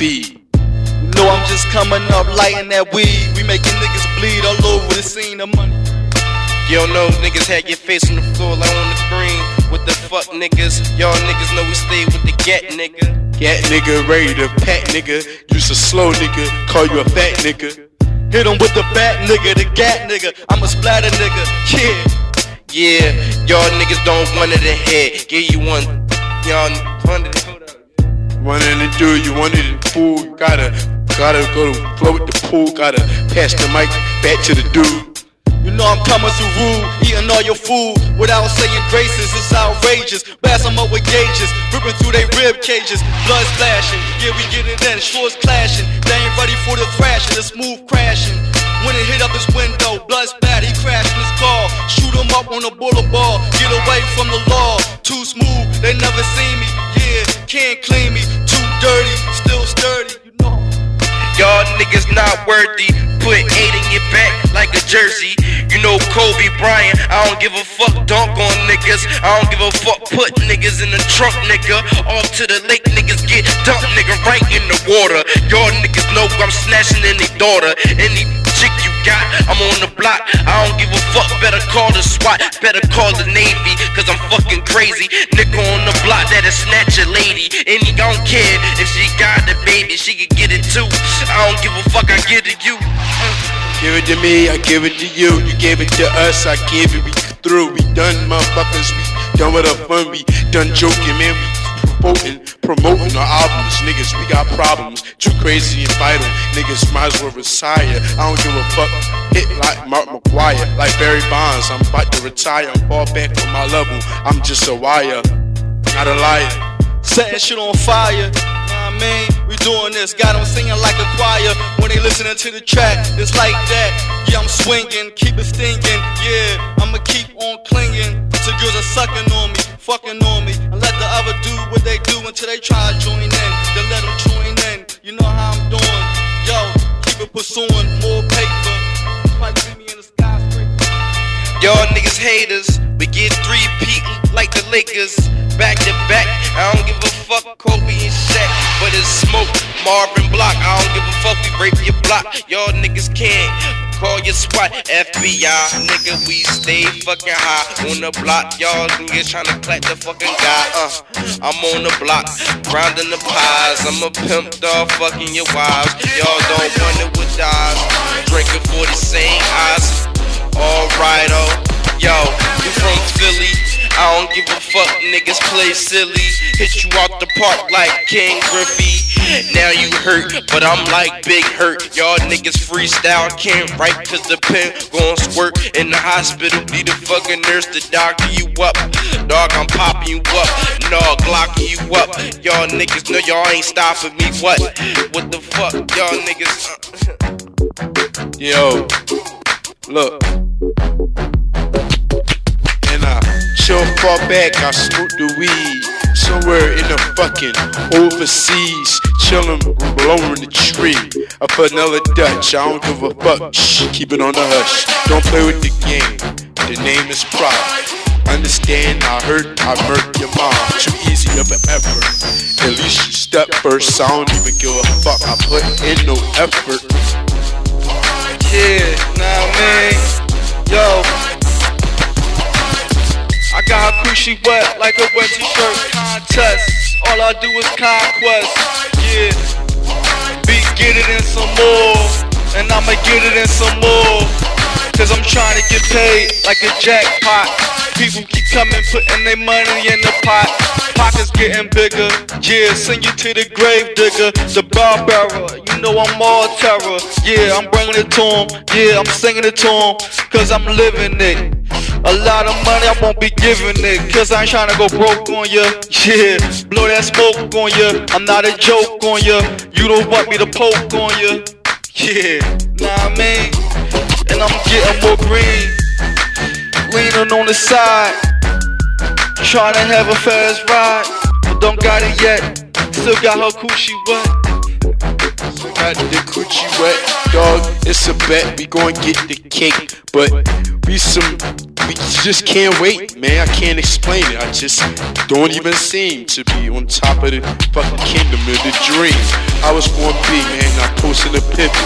know I'm just coming up lighting that weed. We making niggas bleed all over the scene of money. Yo, no niggas had your face on the floor like on the screen. With the fuck niggas, y'all niggas know we stay with the get nigga. Gat nigga, ready to pat nigga. You's a slow nigga, call you a fat nigga. Hit 'em with the bat nigga, the gat nigga. I'm a splatter nigga, yeah. Yeah, y'all niggas don't want it ahead. Give you one, y'all of the Wanted to do, you wanted to pool, you gotta, gotta go to flow with the pool, gotta pass the mic back to the dude. You know I'm coming through rude, eating all your food without saying graces. It's outrageous. Blast 'em up with gauges, ripping through they rib cages. Blood splashing, yeah we get it in. Shorts clashing, they ain't ready for the thrashing. The smooth crashing. When it hit up his window, blood spat, he crashed his car. Shoot him up on the boulevard, get away from the law. Too smooth, they never seen me. Can't clean me. Too dirty, still sturdy. You know. Y'all niggas not worthy. Put eight in your back like a jersey. You know Kobe Bryant. I don't give a fuck. Dunk on niggas. I don't give a fuck. Put niggas in the trunk, nigga. Off to the lake, niggas get dumped, nigga, right in the water. Y'all niggas know I'm snatching any daughter, any got. I'm on the block. I don't give a fuck. Better call the SWAT. Better call the Navy. Cause I'm fucking crazy. Nigga on the block that'll snatch a lady. And he don't care if she got the baby. She can get it too. I don't give a fuck. I give it to you. Give it to me, I give it to you. You gave it to us, I give it. We through, we done, motherfuckers. We done with our fun, we done joking, man. We promoting, promoting our albums, niggas. We got problems, too crazy and vital. Niggas might as well retire. I don't give a fuck. Hit like Mark McGwire, like Barry Bonds. I'm about to retire. I'm fall back on my level. I'm just a wire, not a liar. setting shit on fire. I mean, we doing this. Got them singing like a choir when they listening to the track. It's like that. Yeah, I'm swinging, keep it stinking. Yeah, I'ma keep on clinging to girls that sucking on me, fucking on me, and let the other do what they until they try to join in. Then let them join in. You know how I'm doing. Yo, keep it pursuing more paper. Might see me in the skyscraper. Y'all niggas haters, we get three peating like the Lakers. Back to back, I don't give a fuck, Kobe and Shaq. But it's smoke, Marvin Block. I don't give a fuck, we rape your block. Y'all niggas can't call your SWAT, FBI. Nigga, we stay fucking high on the block. Y'all niggas tryna clap the fucking guy. Uh, I'm on the block, grinding the pies. I'm a pimp dog, fucking your wives. Y'all don't it with eyes. Drinking 40 same eyes. Alright, oh, don't give a fuck, niggas play silly. Hit you out the park like Ken Griffey. Now you hurt, but I'm like Big Hurt. Y'all niggas freestyle can't write cause the pen gon' squirt in the hospital. Be the fucking nurse to doctor you up. Dog, I'm popping you up. No, glocking you up. Y'all niggas know y'all ain't stopping me. What? What the fuck? Y'all niggas. Yo, look. Chill far back, I smoke the weed. Somewhere in the fucking overseas. Chillin', blowing the tree. A vanilla Dutch, I don't give a fuck. Shh, keep it on the hush. Don't play with the game. The name is Pride. Understand, I heard I murdered your mom. Too easy of an effort. At least you step first. I don't even give a fuck. I put in no effort. Yeah, nah, man. Yo. Coochie wet like a wet t-shirt contest. All I do is conquest. Yeah. Be get it in some more. And I'ma get it in some more. Cause I'm trying to get paid like a jackpot. People keep coming, putting their money in the pot. Pockets getting bigger. Yeah, send you to the grave digger, the bar bearer. You know I'm all terror. Yeah, I'm bringing it to him. Yeah, I'm singing it to him. Cause I'm living it. A lot of money I won't be giving it. Cause I ain't trying to go broke on ya. Yeah, blow that smoke on ya. I'm not a joke on ya. You don't want me to poke on ya. Yeah, nah, I mean. And I'm getting more green. Leaning on the side. Trying to have a fast ride. But don't got it yet. Still got her coochie wet. Got the coochie wet, dog. It's a bet. We gon' get the cake, but we some we just can't wait, man. I can't explain it. I just don't even seem to be on top of the fucking kingdom of the dream. I was gonna be, man. I posted a pivot.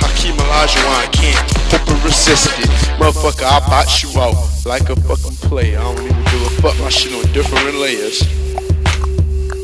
Hakeem Olajuwon can't hope and resist it. Motherfucker, I box you out like a fucking player. I don't even give a fuck. My shit on different layers.